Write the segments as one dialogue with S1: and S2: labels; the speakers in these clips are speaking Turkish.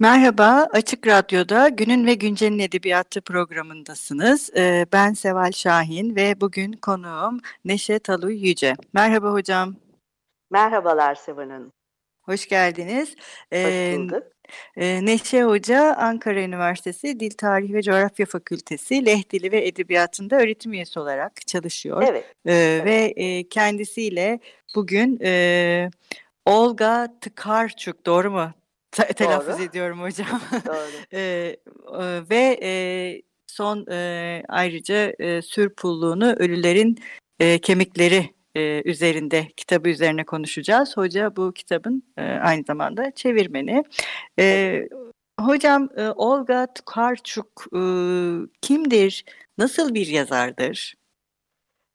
S1: Merhaba, Açık Radyo'da Günün ve Güncel'in Edebiyatı programındasınız. Ee, ben Seval Şahin ve bugün konuğum Neşe Taluy Yüce. Merhaba hocam.
S2: Merhabalar Seval Hanım.
S1: Hoş geldiniz.
S2: Ee, Hoş bulduk.
S1: E, Neşe Hoca Ankara Üniversitesi Dil Tarihi ve Coğrafya Fakültesi Leh Dili ve Edebiyatında öğretim üyesi olarak çalışıyor.
S2: Evet.
S1: E, evet. Ve e, kendisiyle bugün e, Olga Tıkarçuk, doğru mu? Te- telaffuz ediyorum hocam.
S2: Doğru.
S1: e, ve e, son e, ayrıca e, Sürpulluğunu Ölülerin e, Kemikleri e, üzerinde kitabı üzerine konuşacağız. Hoca bu kitabın e, aynı zamanda çevirmeni. E, hocam e, Olga Tukarçuk e, kimdir? Nasıl bir yazardır?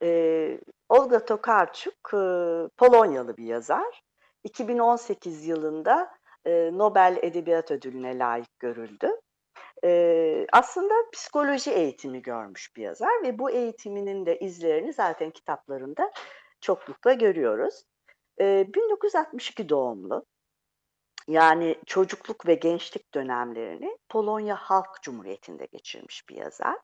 S2: E, Olga Tokarczuk e, Polonyalı bir yazar. 2018 yılında Nobel Edebiyat Ödülü'ne layık görüldü. Aslında psikoloji eğitimi görmüş bir yazar ve bu eğitiminin de izlerini zaten kitaplarında çoklukla görüyoruz. E, 1962 doğumlu. Yani çocukluk ve gençlik dönemlerini Polonya Halk Cumhuriyeti'nde geçirmiş bir yazar.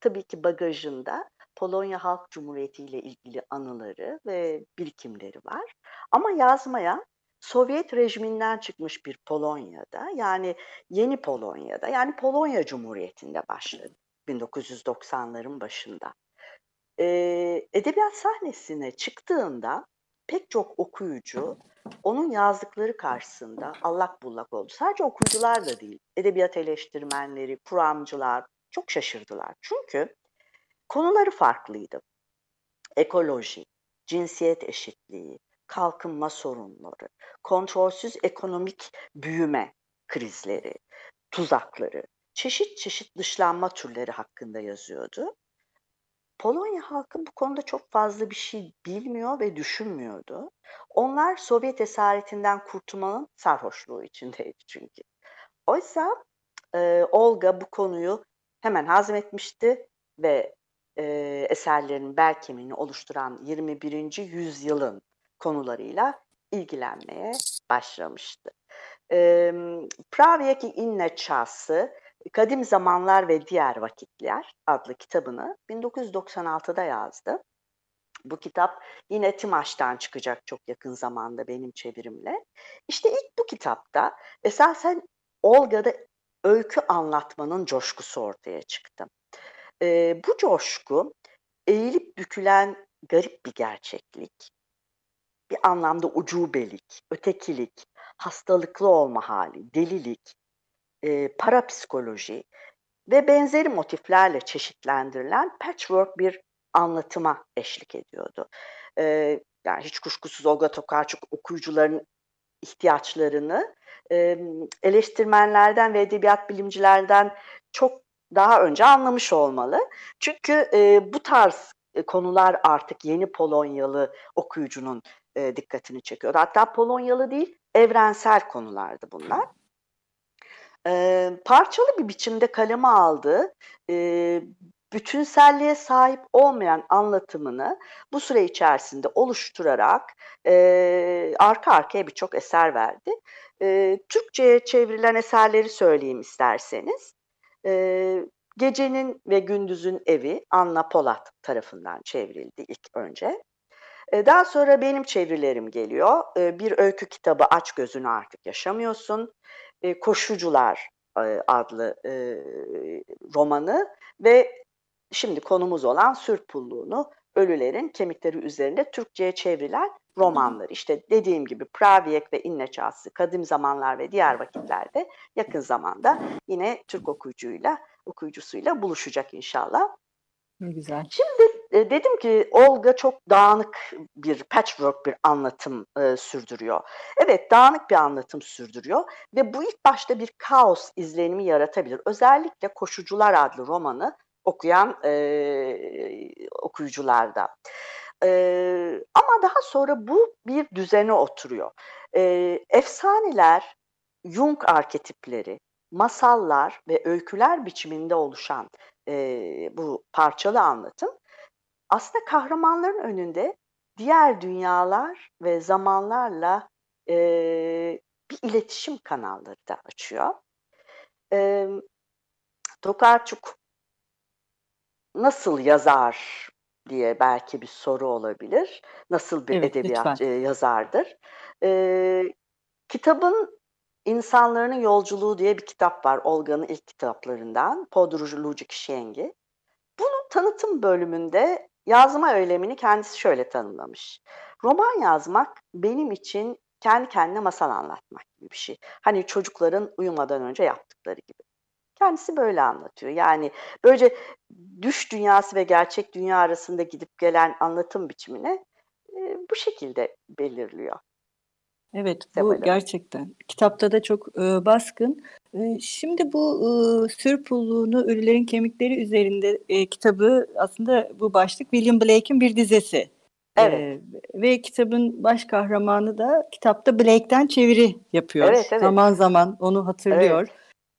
S2: Tabii ki bagajında Polonya Halk Cumhuriyeti ile ilgili anıları ve birikimleri var. Ama yazmaya Sovyet rejiminden çıkmış bir Polonya'da yani yeni Polonya'da yani Polonya Cumhuriyeti'nde başladı 1990'ların başında. Ee, edebiyat sahnesine çıktığında pek çok okuyucu onun yazdıkları karşısında allak bullak oldu. Sadece okuyucular da değil, edebiyat eleştirmenleri, kuramcılar çok şaşırdılar. Çünkü konuları farklıydı. Ekoloji, cinsiyet eşitliği, kalkınma sorunları, kontrolsüz ekonomik büyüme krizleri, tuzakları, çeşit çeşit dışlanma türleri hakkında yazıyordu. Polonya halkı bu konuda çok fazla bir şey bilmiyor ve düşünmüyordu. Onlar Sovyet esaretinden kurtulmanın sarhoşluğu içindeydi çünkü. Oysa e, Olga bu konuyu hemen hazmetmişti ve e, eserlerinin bel kemiğini oluşturan 21. yüzyılın konularıyla ilgilenmeye başlamıştı. E, Pravyeki inne çası Kadim Zamanlar ve Diğer Vakitler adlı kitabını 1996'da yazdı. Bu kitap yine Timaş'tan çıkacak çok yakın zamanda benim çevirimle. İşte ilk bu kitapta esasen Olga'da öykü anlatmanın coşkusu ortaya çıktı. Ee, bu coşku eğilip bükülen garip bir gerçeklik, bir anlamda ucubelik, ötekilik, hastalıklı olma hali, delilik, e, parapsikoloji ve benzeri motiflerle çeşitlendirilen patchwork bir anlatıma eşlik ediyordu. E, yani hiç kuşkusuz Olga Tokarczuk okuyucuların ihtiyaçlarını e, eleştirmenlerden ve edebiyat bilimcilerden çok daha önce anlamış olmalı. Çünkü e, bu tarz konular artık yeni Polonyalı okuyucunun e, dikkatini çekiyor. Hatta Polonyalı değil, evrensel konulardı bunlar e, parçalı bir biçimde kaleme aldığı e, bütünselliğe sahip olmayan anlatımını bu süre içerisinde oluşturarak e, arka arkaya birçok eser verdi. E, Türkçe'ye çevrilen eserleri söyleyeyim isterseniz. E, Gecenin ve Gündüzün Evi Anna Polat tarafından çevrildi ilk önce. Daha sonra benim çevirilerim geliyor. Bir öykü kitabı Aç Gözünü Artık Yaşamıyorsun e, Koşucular e, adlı e, romanı ve şimdi konumuz olan Sürpulluğunu Ölülerin Kemikleri üzerinde Türkçe'ye çevrilen romanlar. İşte dediğim gibi Praviyek ve İnne Çağsı, Kadim Zamanlar ve Diğer Vakitlerde yakın zamanda yine Türk okuyucuyla, okuyucusuyla buluşacak inşallah.
S1: Ne güzel.
S2: Şimdi e, dedim ki Olga çok dağınık bir patchwork bir anlatım e, sürdürüyor. Evet dağınık bir anlatım sürdürüyor ve bu ilk başta bir kaos izlenimi yaratabilir. Özellikle Koşucular adlı romanı okuyan e, okuyucularda. E, ama daha sonra bu bir düzene oturuyor. E, efsaneler, Jung arketipleri, masallar ve öyküler biçiminde oluşan e, bu parçalı anlatım aslında kahramanların önünde diğer dünyalar ve zamanlarla e, bir iletişim kanalları da açıyor. E, Tokarczuk nasıl yazar diye belki bir soru olabilir. Nasıl bir
S1: Evet,
S2: edebiyat
S1: lütfen.
S2: yazardır? E, kitabın İnsanların Yolculuğu diye bir kitap var. Olga'nın ilk kitaplarından. Podróż ludzi księgi. Bunun tanıtım bölümünde yazma eylemini kendisi şöyle tanımlamış. Roman yazmak benim için kendi kendine masal anlatmak gibi bir şey. Hani çocukların uyumadan önce yaptıkları gibi. Kendisi böyle anlatıyor. Yani böylece düş dünyası ve gerçek dünya arasında gidip gelen anlatım biçimini e, bu şekilde belirliyor.
S1: Evet, bu
S2: Seval'im.
S1: gerçekten. Kitapta da çok e, baskın. E, şimdi bu e, Sür Pulluğunu Ölülerin Kemikleri üzerinde e, kitabı aslında bu başlık William Blake'in bir dizesi.
S2: Evet.
S1: E, ve kitabın baş kahramanı da kitapta Blake'ten çeviri yapıyor.
S2: Evet, evet.
S1: Zaman zaman onu hatırlıyor.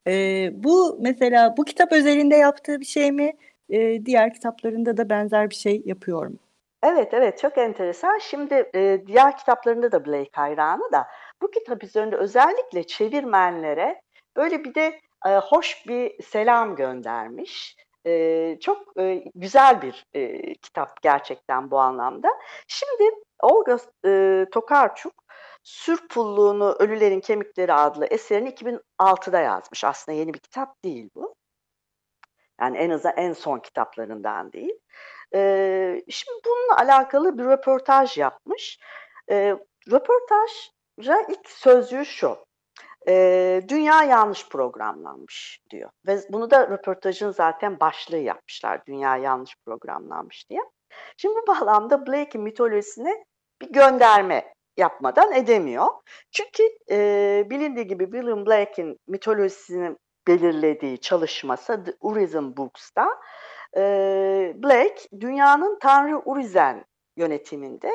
S1: E, bu mesela bu kitap özelinde yaptığı bir şey mi? E, diğer kitaplarında da benzer bir şey yapıyor mu?
S2: Evet, evet çok enteresan. Şimdi e, diğer kitaplarında da Blake hayranı da bu kitap üzerinde özellikle çevirmenlere böyle bir de e, hoş bir selam göndermiş. E, çok e, güzel bir e, kitap gerçekten bu anlamda. Şimdi Olga e, Tokarczuk Sür Ölülerin Kemikleri adlı eserini 2006'da yazmış. Aslında yeni bir kitap değil bu. Yani en azından en son kitaplarından değil. Şimdi bununla alakalı bir röportaj yapmış. Ee, röportajda ilk sözcüğü şu. Dünya yanlış programlanmış diyor. Ve bunu da röportajın zaten başlığı yapmışlar. Dünya yanlış programlanmış diye. Şimdi bu bağlamda Blake'in mitolojisine bir gönderme yapmadan edemiyor. Çünkü e, bilindiği gibi William Blake'in mitolojisini belirlediği çalışması The Urizen Books'ta e, Blake dünyanın Tanrı Urizen yönetiminde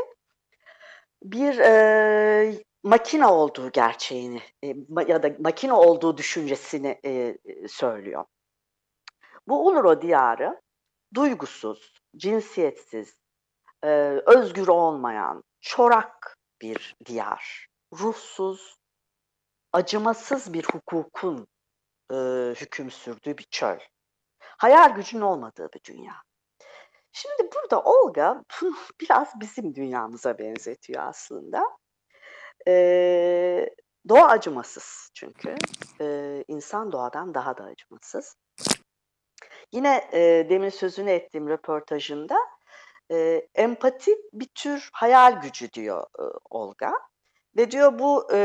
S2: bir e, makine olduğu gerçeğini e, ya da makine olduğu düşüncesini e, söylüyor. Bu Uluro diyarı duygusuz, cinsiyetsiz, e, özgür olmayan, çorak bir diyar. Ruhsuz, acımasız bir hukukun e, hüküm sürdüğü bir çöl. Hayal gücünün olmadığı bir dünya. Şimdi burada Olga biraz bizim dünyamıza benzetiyor aslında. Ee, doğa acımasız çünkü. Ee, insan doğadan daha da acımasız. Yine e, demin sözünü ettiğim röportajında e, empati bir tür hayal gücü diyor e, Olga. Ve diyor bu e,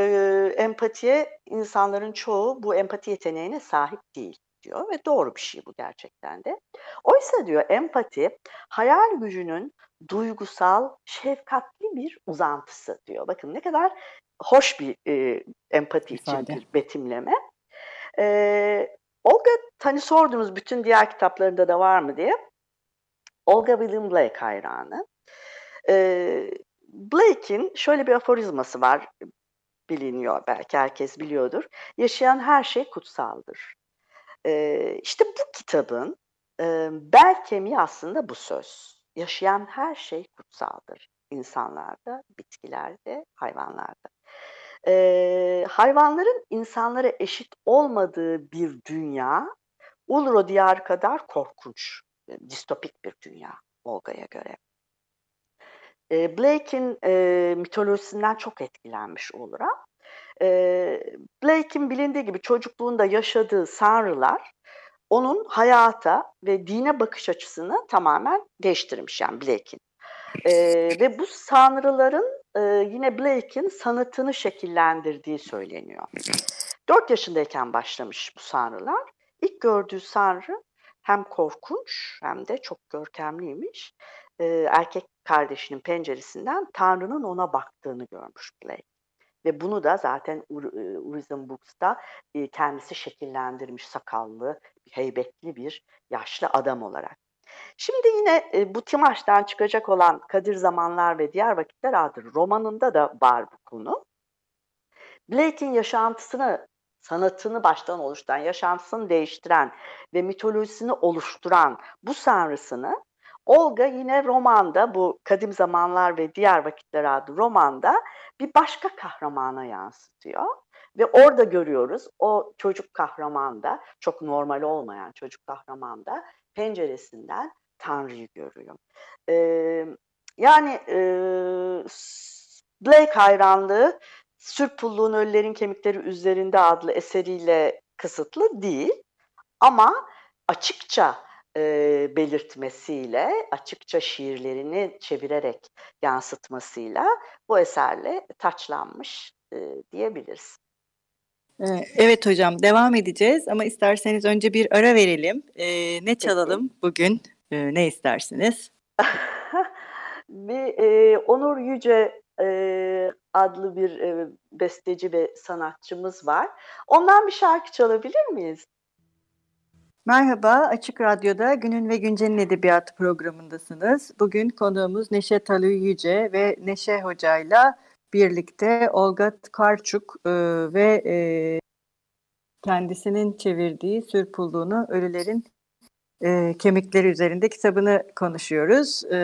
S2: empatiye insanların çoğu bu empati yeteneğine sahip değil diyor ve doğru bir şey bu gerçekten de. Oysa diyor empati hayal gücünün duygusal, şefkatli bir uzantısı diyor. Bakın ne kadar hoş bir e, empati
S1: İfade.
S2: için bir betimleme. E, Olga hani sordunuz bütün diğer kitaplarında da var mı diye. Olga William Blake hayranı. E, Blake'in şöyle bir aforizması var biliniyor belki herkes biliyordur. Yaşayan her şey kutsaldır. Ee, işte bu kitabın e, bel kemiği aslında bu söz. Yaşayan her şey kutsaldır. İnsanlarda, bitkilerde, hayvanlarda. Ee, hayvanların insanlara eşit olmadığı bir dünya Ulro diyar kadar korkunç, e, distopik bir dünya Olga'ya göre. E, Blake'in e, mitolojisinden çok etkilenmiş Ulra. E, Blake'in bilindiği gibi çocukluğunda yaşadığı sanrılar onun hayata ve dine bakış açısını tamamen değiştirmiş yani Blake'in. E, ve bu sanrıların e, yine Blake'in sanatını şekillendirdiği söyleniyor. 4 yaşındayken başlamış bu sanrılar. İlk gördüğü sanrı hem korkunç hem de çok görkemliymiş. E, erkek kardeşinin penceresinden Tanrı'nın ona baktığını görmüş Blake. Ve bunu da zaten Ur- Books'ta kendisi şekillendirmiş sakallı, heybetli bir yaşlı adam olarak. Şimdi yine bu Timaş'tan çıkacak olan Kadir Zamanlar ve Diğer Vakitler adlı romanında da var bu konu. Blake'in yaşantısını, sanatını baştan oluşturan, yaşantısını değiştiren ve mitolojisini oluşturan bu sanrısını Olga yine romanda bu Kadim Zamanlar ve Diğer Vakitler adlı romanda bir başka kahramana yansıtıyor. Ve orada görüyoruz o çocuk kahramanda, çok normal olmayan çocuk kahramanda penceresinden Tanrı'yı görüyor. Ee, yani e, Blake hayranlığı Sürpulluğun Ölülerin Kemikleri Üzerinde adlı eseriyle kısıtlı değil. Ama açıkça e, belirtmesiyle, açıkça şiirlerini çevirerek yansıtmasıyla bu eserle taçlanmış e, diyebiliriz.
S1: Evet hocam devam edeceğiz ama isterseniz önce bir ara verelim. Ee, ne çalalım bugün? Ee, ne istersiniz?
S2: bir e, Onur Yüce e, adlı bir e, besteci ve sanatçımız var. Ondan bir şarkı çalabilir miyiz?
S1: Merhaba, Açık Radyo'da Günün ve Güncel'in Edebiyatı programındasınız. Bugün konuğumuz Neşe Talü Yüce ve Neşe Hoca'yla birlikte Olga Karçuk e, ve e, kendisinin çevirdiği Sürpulluğunu Ölülerin e, Kemikleri üzerinde kitabını konuşuyoruz. E,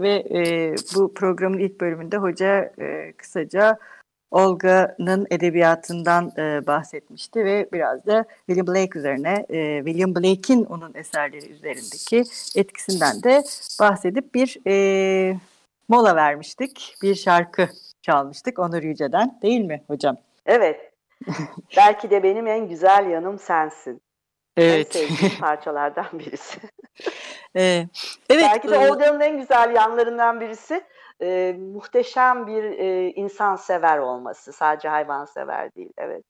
S1: ve e, bu programın ilk bölümünde hoca e, kısaca Olga'nın edebiyatından e, bahsetmişti ve biraz da William Blake üzerine, e, William Blake'in onun eserleri üzerindeki etkisinden de bahsedip bir e, mola vermiştik. Bir şarkı çalmıştık Onur Yüce'den değil mi hocam?
S2: Evet. Belki de benim en güzel yanım sensin. Evet. En sevdiğim parçalardan birisi.
S1: evet.
S2: Belki de Olga'nın en güzel yanlarından birisi e, muhteşem bir e, insan sever olması. Sadece hayvan sever değil. Evet.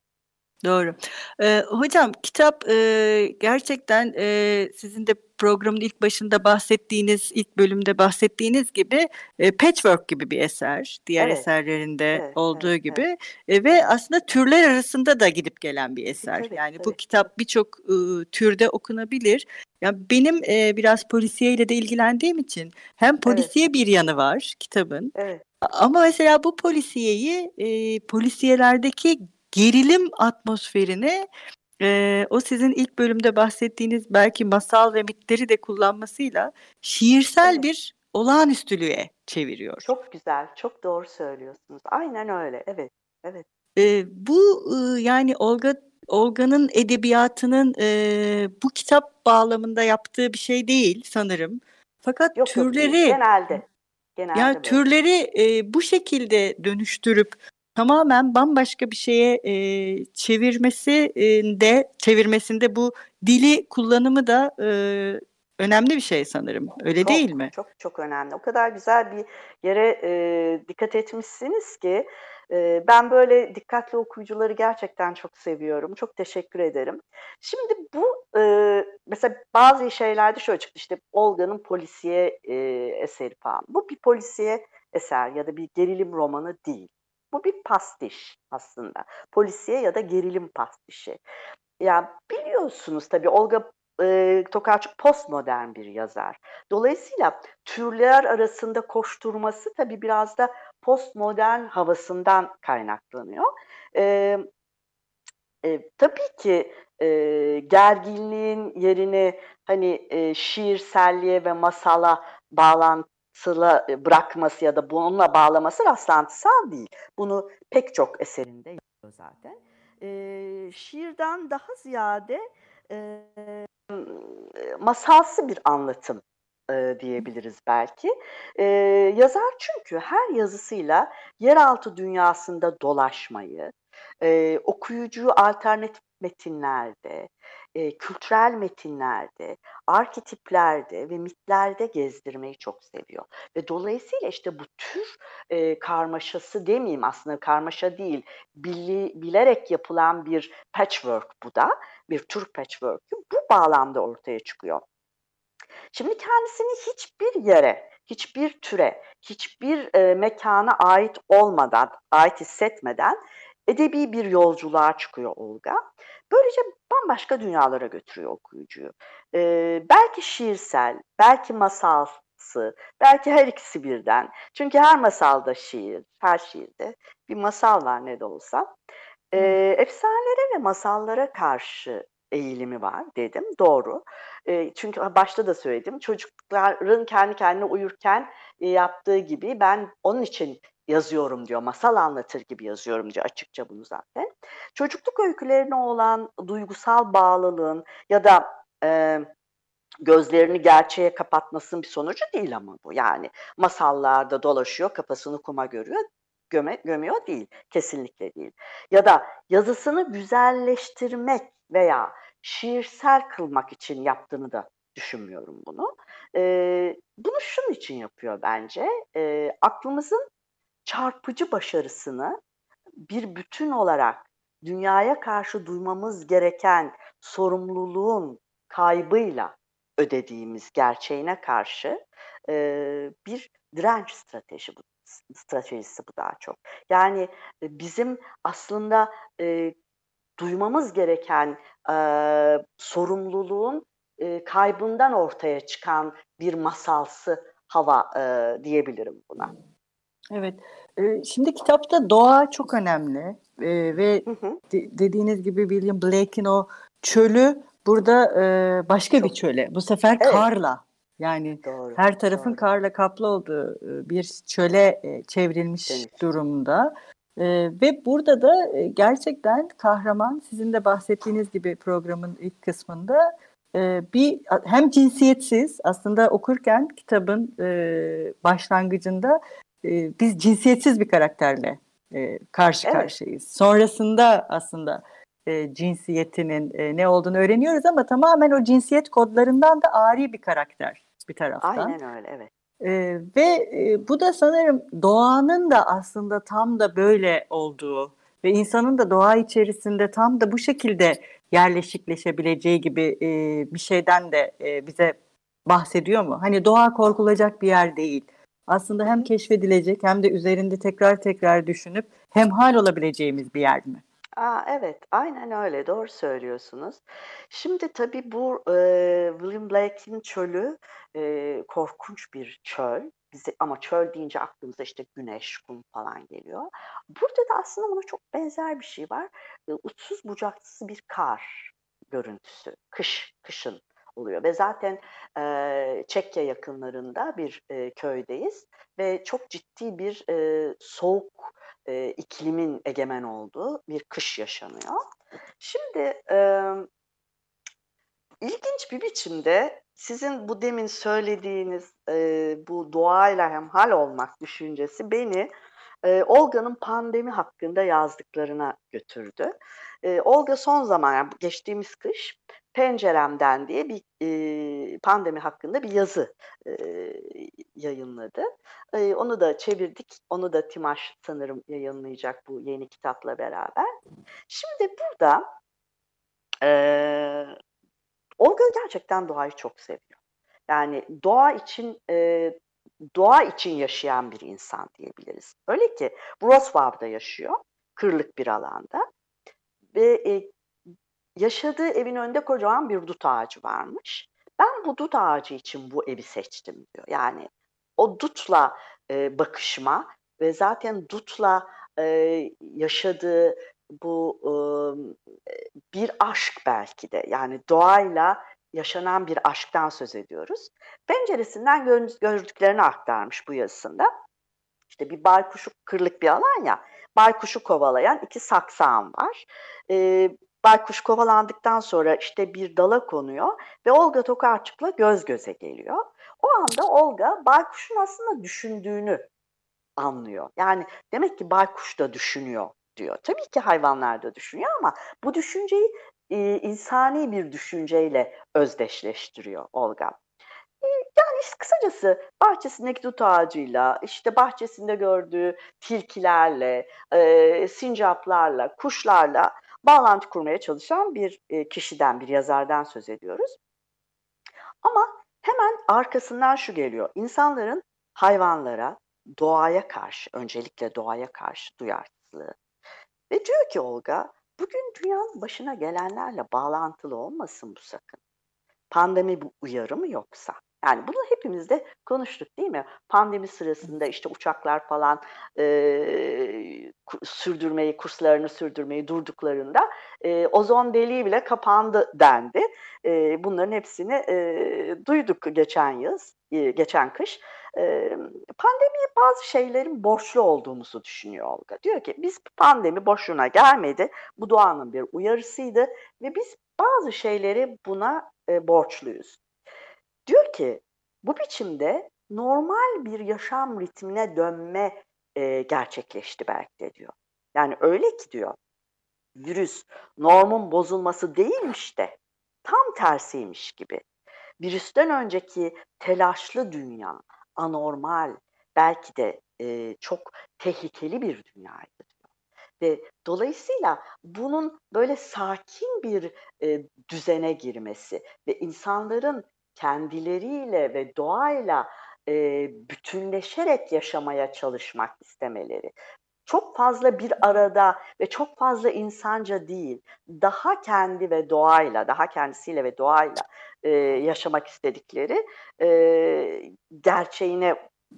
S1: Doğru. Ee, hocam kitap e, gerçekten e, sizin de programın ilk başında bahsettiğiniz, ilk bölümde bahsettiğiniz gibi e, patchwork gibi bir eser. Diğer evet. eserlerinde evet, olduğu evet, gibi evet. E, ve aslında türler arasında da gidip gelen bir eser. Tabii, yani tabii. bu kitap birçok e, türde okunabilir. Yani benim e, biraz polisiye ile de ilgilendiğim için hem polisiye evet. bir yanı var kitabın. Evet. Ama mesela bu polisiyeyi e, polisiyelerdeki gerilim atmosferini e, o sizin ilk bölümde bahsettiğiniz belki masal ve mitleri de kullanmasıyla şiirsel evet. bir olağanüstülüğe çeviriyor.
S2: Çok güzel, çok doğru söylüyorsunuz. Aynen öyle, evet, evet.
S1: E, bu e, yani Olga Olga'nın edebiyatının e, bu kitap bağlamında yaptığı bir şey değil sanırım. Fakat yok, türleri yok,
S2: genelde genelde
S1: yani böyle. türleri e, bu şekilde dönüştürüp tamamen bambaşka bir şeye e, çevirmesi e, de çevirmesinde bu dili kullanımı da e, önemli bir şey sanırım. Öyle
S2: çok,
S1: değil mi?
S2: Çok çok önemli. O kadar güzel bir yere e, dikkat etmişsiniz ki e, ben böyle dikkatli okuyucuları gerçekten çok seviyorum. Çok teşekkür ederim. Şimdi bu e, mesela bazı şeylerde şöyle çıktı işte Olga'nın polisiye e, eseri falan. Bu bir polisiye eser ya da bir gerilim romanı değil. Bu bir pastiş aslında. Polisiye ya da gerilim pastişi. Ya biliyorsunuz tabii Olga e, Tokarczuk postmodern bir yazar. Dolayısıyla türler arasında koşturması tabii biraz da postmodern havasından kaynaklanıyor. E, e, tabii ki e, gerginliğin yerini hani e, şiirselliğe ve masala bağlan sıla e, bırakması ya da bununla bağlaması rastlantısal değil. Bunu pek çok eserinde yapıyor zaten. E, şiirden daha ziyade e, masalsı bir anlatım e, diyebiliriz belki. E, yazar çünkü her yazısıyla yeraltı dünyasında dolaşmayı, e, okuyucuyu alternatif metinlerde, e, kültürel metinlerde, arketiplerde ve mitlerde gezdirmeyi çok seviyor. Ve dolayısıyla işte bu tür e, karmaşası demeyeyim aslında karmaşa değil, bili, bilerek yapılan bir patchwork bu da, bir tür patchwork bu bağlamda ortaya çıkıyor. Şimdi kendisini hiçbir yere, hiçbir türe, hiçbir e, mekana ait olmadan, ait hissetmeden edebi bir yolculuğa çıkıyor Olga. Böylece bambaşka dünyalara götürüyor okuyucuyu. Ee, belki şiirsel, belki masalsı, belki her ikisi birden. Çünkü her masalda şiir, her şiirde bir masal var ne de olsa. Ee, efsanelere ve masallara karşı eğilimi var dedim. Doğru. E, çünkü başta da söyledim. Çocukların kendi kendine uyurken e, yaptığı gibi ben onun için yazıyorum diyor. Masal anlatır gibi yazıyorum diyor açıkça bunu zaten. Çocukluk öykülerine olan duygusal bağlılığın ya da e, gözlerini gerçeğe kapatmasının bir sonucu değil ama bu. Yani masallarda dolaşıyor, kafasını kuma görüyor, göme, gömüyor değil. Kesinlikle değil. Ya da yazısını güzelleştirmek veya şiirsel kılmak için yaptığını da düşünmüyorum bunu. Ee, bunu şunun için yapıyor bence. Ee, aklımızın çarpıcı başarısını bir bütün olarak dünyaya karşı duymamız gereken sorumluluğun kaybıyla ödediğimiz gerçeğine karşı e, bir direnç strateji bu stratejisi bu daha çok. Yani bizim aslında e, duymamız gereken e, sorumluluğun e, kaybından ortaya çıkan bir masalsı hava e, diyebilirim buna.
S1: Evet. Şimdi kitapta doğa çok önemli ve hı hı. dediğiniz gibi William Blake'in o çölü burada başka çok. bir çöle. Bu sefer evet. karla yani doğru, her tarafın doğru. karla kaplı olduğu bir çöle çevrilmiş Demiş. durumda. ve burada da gerçekten kahraman sizin de bahsettiğiniz gibi programın ilk kısmında bir hem cinsiyetsiz aslında okurken kitabın başlangıcında e, biz cinsiyetsiz bir karakterle e, karşı evet. karşıyayız. Sonrasında aslında e, cinsiyetinin e, ne olduğunu öğreniyoruz ama tamamen o cinsiyet kodlarından da ari bir karakter bir taraftan.
S2: Aynen öyle evet.
S1: E, ve e, bu da sanırım doğanın da aslında tam da böyle olduğu ve insanın da doğa içerisinde tam da bu şekilde yerleşikleşebileceği gibi e, bir şeyden de e, bize bahsediyor mu? Hani doğa korkulacak bir yer değil aslında hem keşfedilecek hem de üzerinde tekrar tekrar düşünüp hemhal olabileceğimiz bir yer mi?
S2: Aa, evet, aynen öyle. Doğru söylüyorsunuz. Şimdi tabii bu e, William Blake'in çölü e, korkunç bir çöl. Bize, ama çöl deyince aklımıza işte güneş, kum falan geliyor. Burada da aslında ona çok benzer bir şey var. E, uçsuz bucaksız bir kar görüntüsü. Kış, kışın oluyor ve zaten e, Çekya yakınlarında bir e, köydeyiz ve çok ciddi bir e, soğuk e, iklimin egemen olduğu bir kış yaşanıyor. Şimdi e, ilginç bir biçimde sizin bu demin söylediğiniz e, bu doğayla hemhal olmak düşüncesi beni e, Olga'nın pandemi hakkında yazdıklarına götürdü. E, Olga son zaman, yani geçtiğimiz kış Penceremden diye bir e, pandemi hakkında bir yazı e, yayınladı. E, onu da çevirdik. Onu da Timaş sanırım yayınlayacak bu yeni kitapla beraber. Şimdi burada e, Olga gerçekten doğayı çok seviyor. Yani doğa için e, doğa için yaşayan bir insan diyebiliriz. Öyle ki Wrocław'da yaşıyor, kırlık bir alanda ve e, yaşadığı evin önünde kocaman bir dut ağacı varmış. Ben bu dut ağacı için bu evi seçtim diyor. Yani o dutla e, bakışma ve zaten dutla e, yaşadığı bu e, bir aşk belki de yani doğayla yaşanan bir aşktan söz ediyoruz. Penceresinden gördüklerini aktarmış bu yazısında. İşte bir baykuşu kırlık bir alan ya, baykuşu kovalayan iki saksağım var. Ee, Baykuş kovalandıktan sonra işte bir dala konuyor ve Olga Tokarçuk'la göz göze geliyor. O anda Olga baykuşun aslında düşündüğünü anlıyor. Yani demek ki baykuş da düşünüyor diyor. Tabii ki hayvanlar da düşünüyor ama bu düşünceyi e, insani bir düşünceyle özdeşleştiriyor Olga. E, yani işte kısacası bahçesindeki dut ağacıyla, işte bahçesinde gördüğü tilkilerle, e, sincaplarla, kuşlarla bağlantı kurmaya çalışan bir e, kişiden, bir yazardan söz ediyoruz. Ama hemen arkasından şu geliyor. İnsanların hayvanlara, doğaya karşı, öncelikle doğaya karşı duyarsızlığı. Ve diyor ki Olga, bugün dünyanın başına gelenlerle bağlantılı olmasın bu sakın. Pandemi bu uyarı mı yoksa? Yani bunu hepimiz de konuştuk değil mi? Pandemi sırasında işte uçaklar falan e, sürdürmeyi, kurslarını sürdürmeyi durduklarında e, ozon deliği bile kapandı dendi. E, bunların hepsini e, duyduk geçen yaz, e, geçen kış. E, pandemiye bazı şeylerin borçlu olduğumuzu düşünüyor Olga. Diyor ki biz pandemi boşuna gelmedi. Bu doğanın bir uyarısıydı ve biz bazı şeyleri buna e, borçluyuz. Diyor ki bu biçimde normal bir yaşam ritmine dönme e, gerçekleşti belki de diyor. Yani öyle ki diyor virüs normun bozulması değilmiş de tam tersiymiş gibi. Virüsten önceki telaşlı dünya, anormal, belki de e, çok tehlikeli bir dünyaydı diyor. Ve dolayısıyla bunun böyle sakin bir e, düzene girmesi ve insanların kendileriyle ve doğayla e, bütünleşerek yaşamaya çalışmak istemeleri. Çok fazla bir arada ve çok fazla insanca değil, daha kendi ve doğayla, daha kendisiyle ve doğayla e, yaşamak istedikleri e, gerçeğine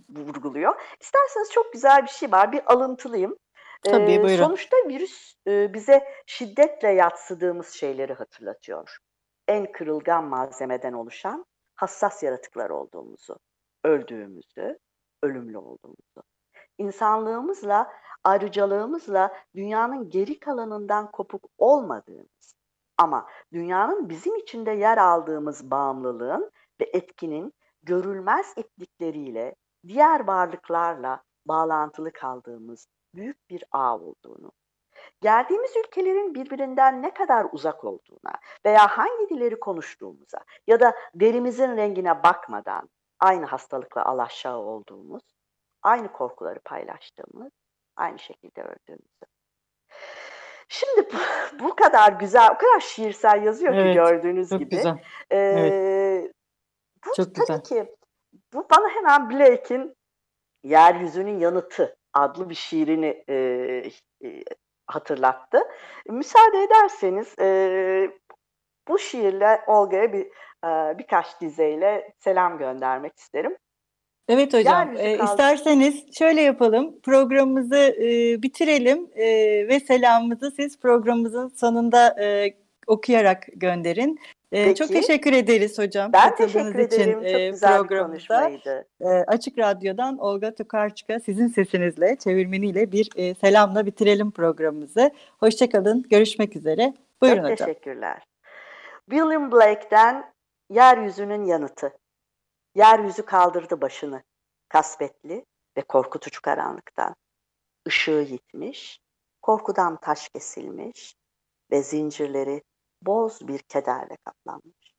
S2: vurguluyor. İsterseniz çok güzel bir şey var, bir alıntılayayım.
S1: Tabii, buyurun.
S2: Sonuçta virüs bize şiddetle yatsıdığımız şeyleri hatırlatıyor en kırılgan malzemeden oluşan hassas yaratıklar olduğumuzu, öldüğümüzü, ölümlü olduğumuzu. İnsanlığımızla, ayrıcalığımızla dünyanın geri kalanından kopuk olmadığımız ama dünyanın bizim içinde yer aldığımız bağımlılığın ve etkinin görülmez iplikleriyle diğer varlıklarla bağlantılı kaldığımız büyük bir ağ olduğunu geldiğimiz ülkelerin birbirinden ne kadar uzak olduğuna veya hangi dilleri konuştuğumuza ya da derimizin rengine bakmadan aynı hastalıkla alaşağı olduğumuz, aynı korkuları paylaştığımız, aynı şekilde öldüğümüzü. Şimdi bu, bu kadar güzel, o kadar şiirsel yazıyor
S1: evet,
S2: ki gördüğünüz
S1: çok
S2: gibi.
S1: Güzel.
S2: Ee,
S1: evet.
S2: Bu çok tabii güzel. ki bu bana hemen Blake'in Yeryüzünün Yanıtı adlı bir şiirini e, e, hatırlattı. Müsaade ederseniz e, bu şiirle Olga'ya bir e, birkaç dizeyle selam göndermek isterim.
S1: Evet hocam. E, isterseniz şöyle yapalım. Programımızı e, bitirelim e, ve selamımızı siz programımızın sonunda e, okuyarak gönderin. Peki. Çok teşekkür ederiz hocam.
S2: Ben teşekkür ederim. Çok güzel bir konuşmaydı.
S1: Açık Radyo'dan Olga Tokarçuk'a sizin sesinizle, çevirmeniyle bir selamla bitirelim programımızı. Hoşçakalın. Görüşmek üzere. Buyurun
S2: Çok
S1: hocam.
S2: teşekkürler. William Blake'den Yeryüzünün Yanıtı. Yeryüzü kaldırdı başını. Kasvetli ve korkutucu karanlıktan. Işığı yitmiş, korkudan taş kesilmiş ve zincirleri boz bir kederle kaplanmış.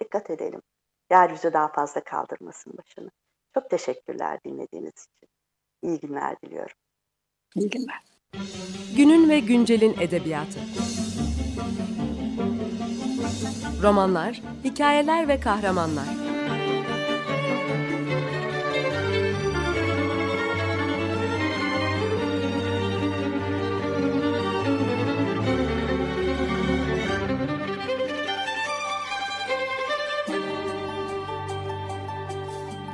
S2: Dikkat edelim. Yeryüzü daha fazla kaldırmasın başını. Çok teşekkürler dinlediğiniz için. İyi günler diliyorum.
S1: İyi günler.
S3: Günün ve güncelin edebiyatı. Romanlar, hikayeler ve kahramanlar.